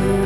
you.